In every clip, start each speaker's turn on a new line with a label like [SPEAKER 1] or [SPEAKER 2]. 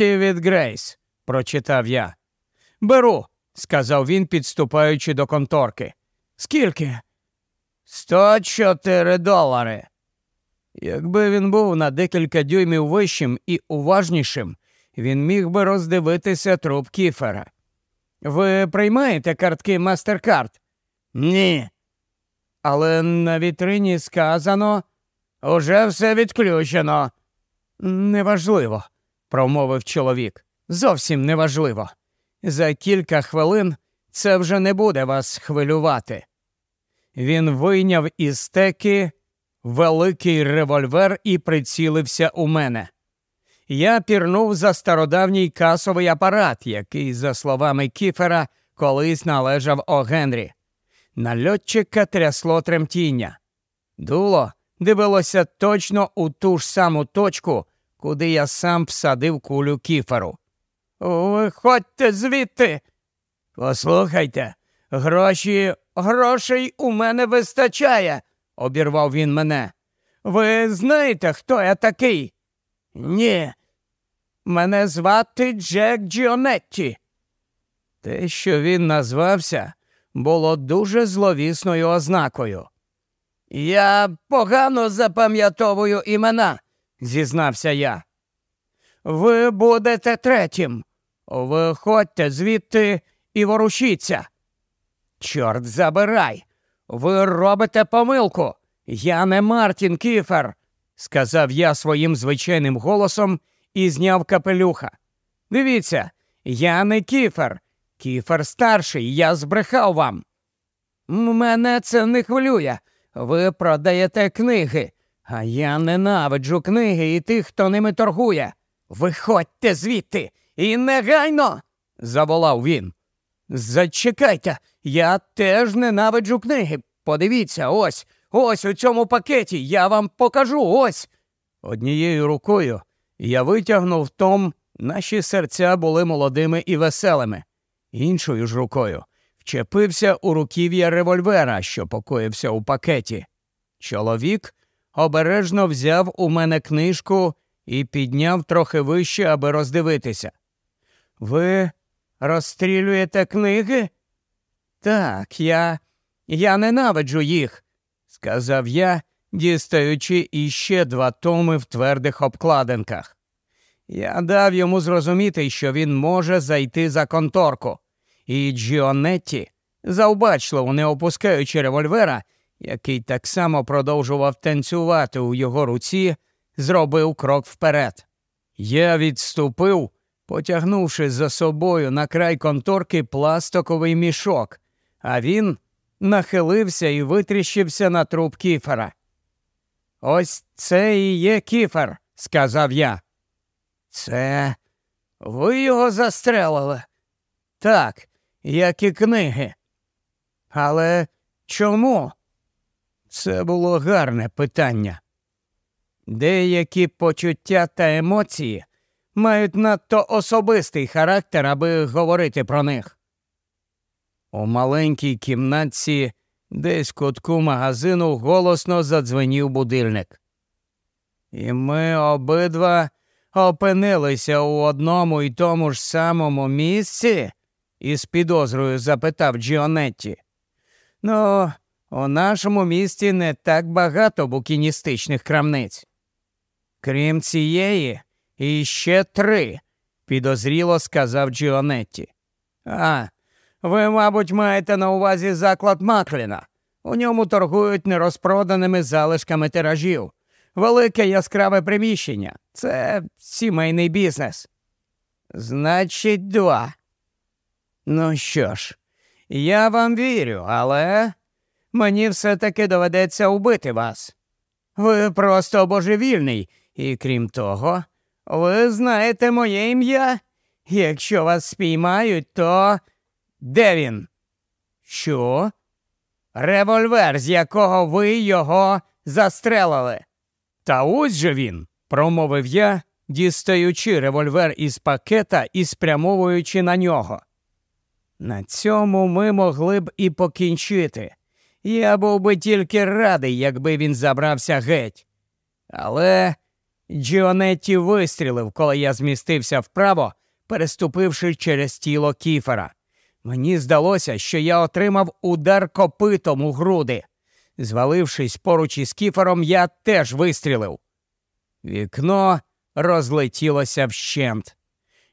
[SPEAKER 1] від Грейс, прочитав я. Беру, сказав він, підступаючи до конторки. Скільки? Сто чотири долари. Якби він був на декілька дюймів вищим і уважнішим, він міг би роздивитися труп кіфера. Ви приймаєте картки Мастеркард? Ні. Але на вітрині сказано уже все відключено. Неважливо, промовив чоловік. Зовсім неважливо. За кілька хвилин це вже не буде вас хвилювати. Він вийняв із стеки великий револьвер і прицілився у мене. Я пірнув за стародавній касовий апарат, який, за словами Кіфера, колись належав О Генрі. На льотчика трясло тремтіння. Дуло дивилося точно у ту ж саму точку, куди я сам всадив кулю кіферу. Виходьте звідти. Послухайте, гроші, грошей у мене вистачає, обірвав він мене. Ви знаєте, хто я такий? Ні. Мене звати Джек Джіонетті. Те, що він назвався, було дуже зловісною ознакою. Я погано запам'ятовую імена, зізнався я. Ви будете третім. Виходьте звідти і ворушіться. Чорт забирай. Ви робите помилку. Я не Мартін Кіфер, сказав я своїм звичайним голосом і зняв капелюха. Дивіться, я не кіфер. Кіфер старший, я збрехав вам. Мене це не хвилює. Ви продаєте книги, а я ненавиджу книги і тих, хто ними торгує. Виходьте звідти і негайно. заволав він. Зачекайте, я теж ненавиджу книги. Подивіться, ось, ось у цьому пакеті я вам покажу ось. Однією рукою я витягнув том, наші серця були молодими і веселими. Іншою ж рукою вчепився у руків'я револьвера, що покоївся у пакеті. Чоловік обережно взяв у мене книжку і підняв трохи вище, аби роздивитися. Ви розстрілюєте книги? Так, я я ненавиджу їх, сказав я, дістаючи іще два томи в твердих обкладинках. Я дав йому зрозуміти, що він може зайти за конторку, і Джіонетті, завбачливо не опускаючи револьвера, який так само продовжував танцювати у його руці, зробив крок вперед. Я відступив, потягнувши за собою на край конторки пластиковий мішок, а він нахилився і витріщився на труп кіфера. Ось це і є кіфер, сказав я. Це ви його застрелили? Так, як і книги. Але чому? Це було гарне питання. Деякі почуття та емоції мають надто особистий характер, аби говорити про них. У маленькій кімнатці, десь в кутку магазину, голосно задзвенів будильник. І ми обидва опинилися у одному і тому ж самому місці? із підозрою запитав Джіонетті. Ну, у нашому місті не так багато букіністичних крамниць. Крім цієї, іще три, підозріло сказав Джіонетті. А, ви, мабуть, маєте на увазі заклад Макліна. У ньому торгують нерозпроданими залишками тиражів. Велике яскраве приміщення. Це сімейний бізнес. Значить, два. Ну що ж, я вам вірю, але мені все таки доведеться убити вас. Ви просто божевільний, і крім того, ви знаєте моє ім'я. Якщо вас спіймають, то де він? Що? Револьвер, з якого ви його застрелили. Та ось же він, промовив я, дістаючи револьвер із пакета і спрямовуючи на нього. На цьому ми могли б і покінчити. Я був би тільки радий, якби він забрався геть. Але Джіонетті вистрілив, коли я змістився вправо, переступивши через тіло кіфера. Мені здалося, що я отримав удар копитом у груди. Звалившись поруч із кіфером, я теж вистрілив. Вікно розлетілося вщент.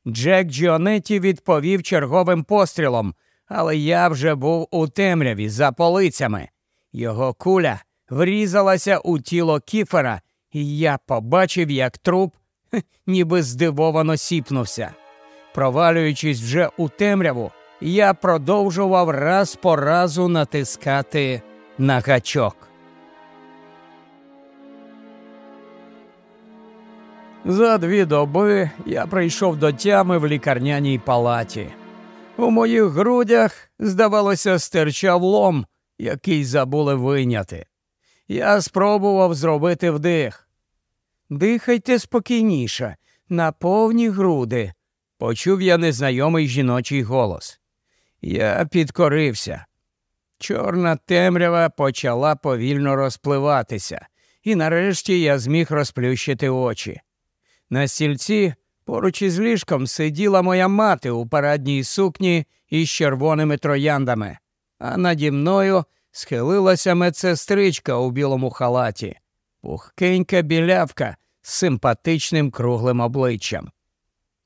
[SPEAKER 1] Джек Джіонетті відповів черговим пострілом, але я вже був у темряві за полицями. Його куля врізалася у тіло кіфера, і я побачив, як труп ніби здивовано сіпнувся. Провалюючись вже у темряву, я продовжував раз по разу натискати на гачок. За дві доби я прийшов до тями в лікарняній палаті. У моїх грудях, здавалося, стирчав лом, який забули виняти. Я спробував зробити вдих. Дихайте спокійніше, на повні груди, почув я незнайомий жіночий голос. Я підкорився. Чорна темрява почала повільно розпливатися, і нарешті я зміг розплющити очі. На стільці поруч із ліжком сиділа моя мати у парадній сукні із червоними трояндами, а наді мною схилилася медсестричка у білому халаті, пухкенька білявка з симпатичним круглим обличчям.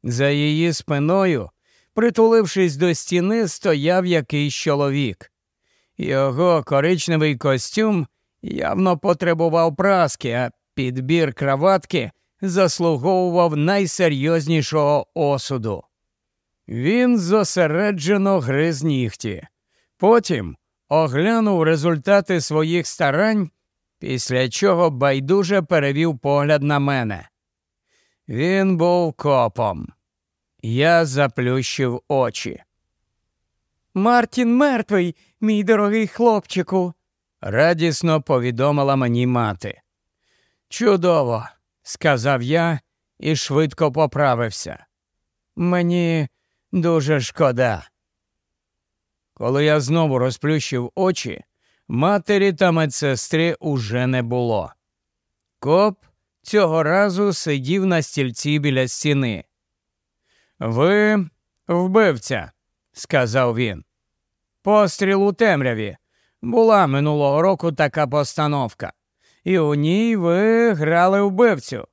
[SPEAKER 1] За її спиною, притулившись до стіни, стояв якийсь чоловік. Його коричневий костюм явно потребував праски, а підбір краватки заслуговував найсерйознішого осуду. Він зосереджено гриз нігті. Потім оглянув результати своїх старань, після чого байдуже перевів погляд на мене. Він був копом. Я заплющив очі. Мартін мертвий, мій дорогий хлопчику, радісно повідомила мені мати. Чудово, сказав я і швидко поправився. Мені дуже шкода. Коли я знову розплющив очі, матері та медсестри уже не було. Коп цього разу сидів на стільці біля стіни. Ви вбивця, сказав він. Постріл у темряві. Була минулого року така постановка, і у ній ви грали вбивцю.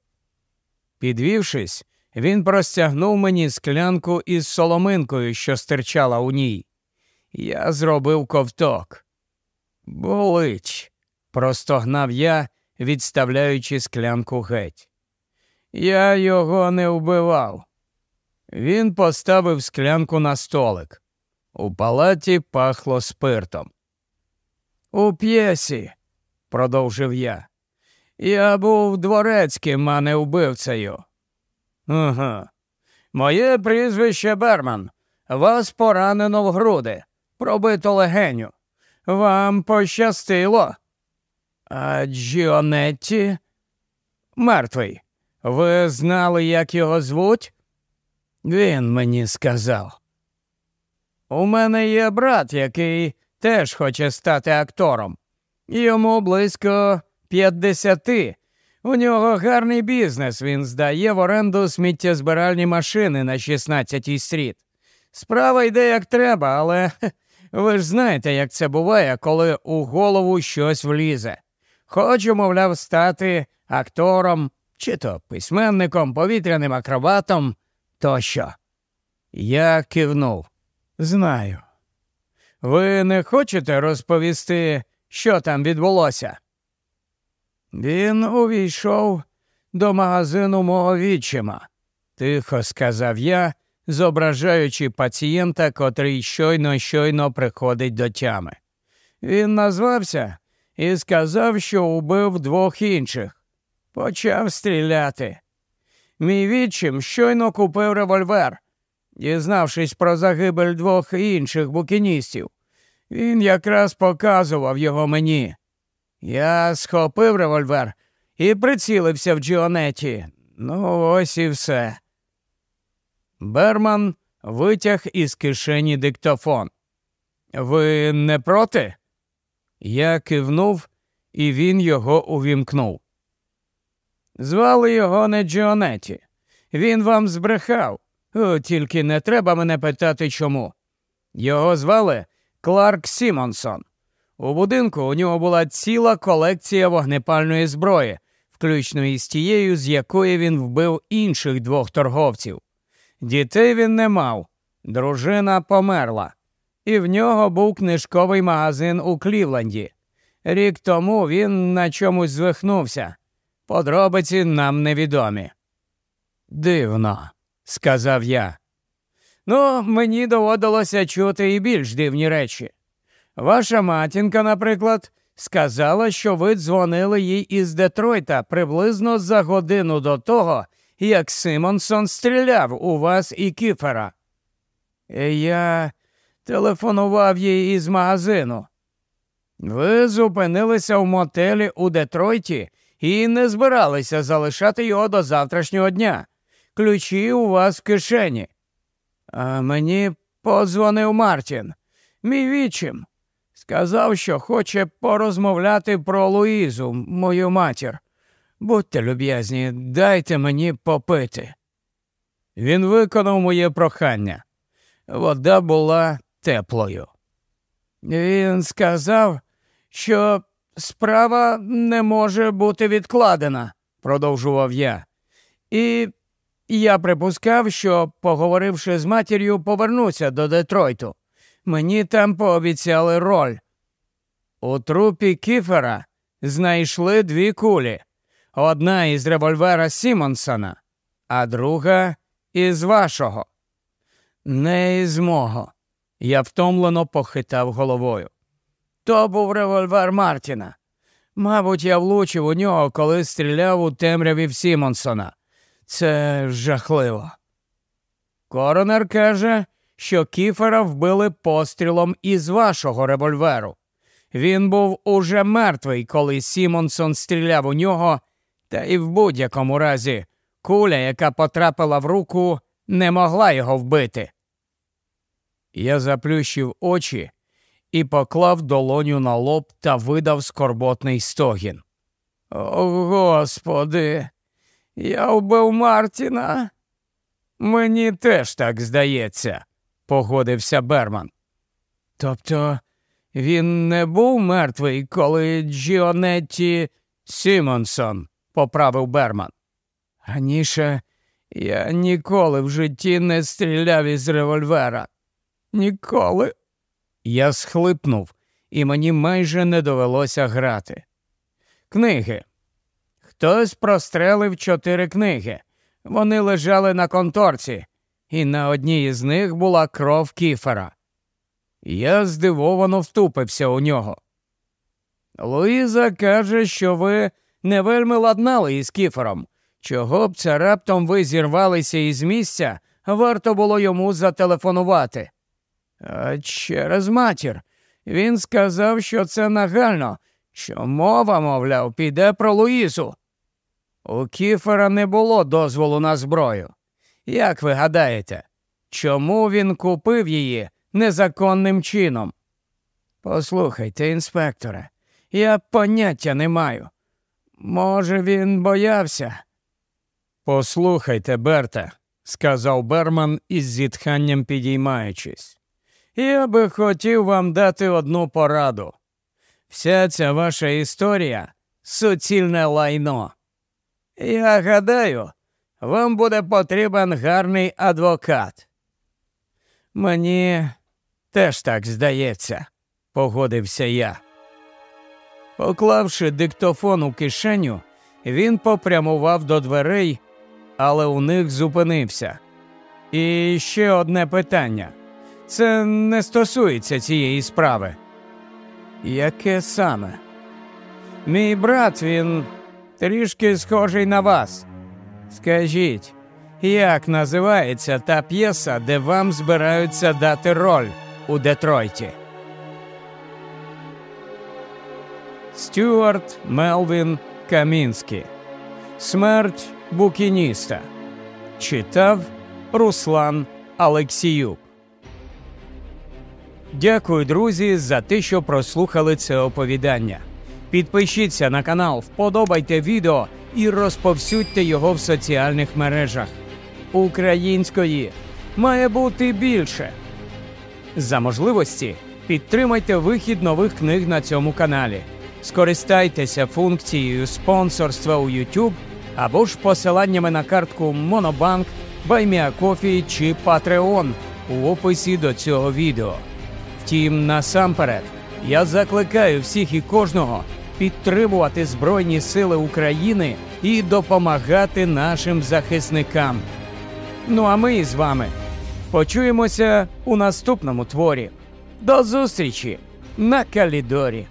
[SPEAKER 1] Підвівшись, він простягнув мені склянку із соломинкою, що стирчала у ній. Я зробив ковток. Болить, простогнав я, відставляючи склянку геть. Я його не вбивав. Він поставив склянку на столик. У палаті пахло спиртом. У п'єсі, продовжив я. Я був дворецьким, а не вбивцею. Ага. Моє прізвище Берман. Вас поранено в груди, пробито легеню. Вам пощастило. А Джіонетті? Мертвий. Ви знали, як його звуть? Він мені сказав. У мене є брат, який теж хоче стати актором. Йому близько п'ятдесяти. У нього гарний бізнес. Він здає в оренду сміттєзбиральні машини на 16-й стріт. Справа йде як треба, але ви ж знаєте, як це буває, коли у голову щось влізе. Хочу, мовляв, стати актором, чи то письменником, повітряним акробатом тощо. Я кивнув. Знаю. Ви не хочете розповісти, що там відбулося? Він увійшов до магазину мого відчима, тихо сказав я, зображаючи пацієнта, котрий щойно щойно приходить до тями. Він назвався і сказав, що убив двох інших. Почав стріляти. Мій відчим щойно купив револьвер, дізнавшись про загибель двох інших букіністів. Він якраз показував його мені. Я схопив револьвер і прицілився в Джіонеті. Ну, ось і все. Берман витяг із кишені диктофон. Ви не проти? Я кивнув, і він його увімкнув. Звали його не Джіонеті. Він вам збрехав. О, тільки не треба мене питати чому. Його звали Кларк Сімонсон. У будинку у нього була ціла колекція вогнепальної зброї, включно із тією, з якої він вбив інших двох торговців. Дітей він не мав, дружина померла, і в нього був книжковий магазин у Клівленді. Рік тому він на чомусь звихнувся. Подробиці нам невідомі. Дивно, сказав я. Ну, мені доводилося чути і більш дивні речі. Ваша матінка, наприклад, сказала, що ви дзвонили їй із Детройта приблизно за годину до того, як Симонсон стріляв у вас і кіфера. Я телефонував їй із магазину. Ви зупинилися в мотелі у Детройті і не збиралися залишати його до завтрашнього дня. Ключі у вас в кишені. А мені подзвонив Мартін, мій вічим. Сказав, що хоче порозмовляти про Луїзу, мою матір. Будьте люб'язні, дайте мені попити. Він виконав моє прохання. Вода була теплою. Він сказав, що справа не може бути відкладена, продовжував я. І я припускав, що, поговоривши з матір'ю, повернуся до Детройту. Мені там пообіцяли роль. У трупі Кіфера знайшли дві кулі. Одна із револьвера Сімонсона, а друга із вашого. Не із мого. Я втомлено похитав головою. То був револьвер Мартіна. Мабуть, я влучив у нього, коли стріляв у темряві в Сімонсона. Це жахливо. Коронер каже, що Кіфера вбили пострілом із вашого револьверу. Він був уже мертвий, коли Сімонсон стріляв у нього, та і в будь-якому разі куля, яка потрапила в руку, не могла його вбити. Я заплющив очі і поклав долоню на лоб та видав скорботний стогін. О, Господи, я вбив Мартіна. Мені теж так здається, погодився Берман. Тобто він не був мертвий, коли Джіонетті Сімонсон, поправив Берман. Раніше я ніколи в житті не стріляв із револьвера. Ніколи. Я схлипнув, і мені майже не довелося грати. Книги. Хтось прострелив чотири книги. Вони лежали на конторці, і на одній із них була кров кіфера. Я здивовано втупився у нього. Луїза каже, що ви не вельми ладнали із кіфером. Чого б це раптом ви зірвалися із місця, варто було йому зателефонувати. А через матір. Він сказав, що це нагально, що мова, мовляв, піде про Луїзу. У Кіфера не було дозволу на зброю. Як ви гадаєте, чому він купив її незаконним чином? Послухайте, інспекторе, я поняття не маю. Може, він боявся? Послухайте, Берте, сказав Берман із зітханням підіймаючись. Я би хотів вам дати одну пораду. Вся ця ваша історія суцільне лайно. Я гадаю, вам буде потрібен гарний адвокат. Мені теж так здається, погодився я. Поклавши диктофон у кишеню, він попрямував до дверей, але у них зупинився. І ще одне питання. Це не стосується цієї справи. Яке саме? Мій брат, він трішки схожий на вас. Скажіть, як називається та п'єса, де вам збираються дати роль у Детройті? Стюарт Мелвін Камінський. Смерть букініста. Читав Руслан Алексіюк. Дякую, друзі, за те, що прослухали це оповідання. Підпишіться на канал, вподобайте відео і розповсюдьте його в соціальних мережах. Української має бути більше. За можливості підтримайте вихід нових книг на цьому каналі. Скористайтеся функцією спонсорства у YouTube або ж посиланнями на картку Монобанк, Buy Me a Coffee чи Patreon у описі до цього відео. Втім, насамперед, я закликаю всіх і кожного підтримувати Збройні Сили України і допомагати нашим захисникам. Ну а ми з вами почуємося у наступному творі. До зустрічі на Калідорі!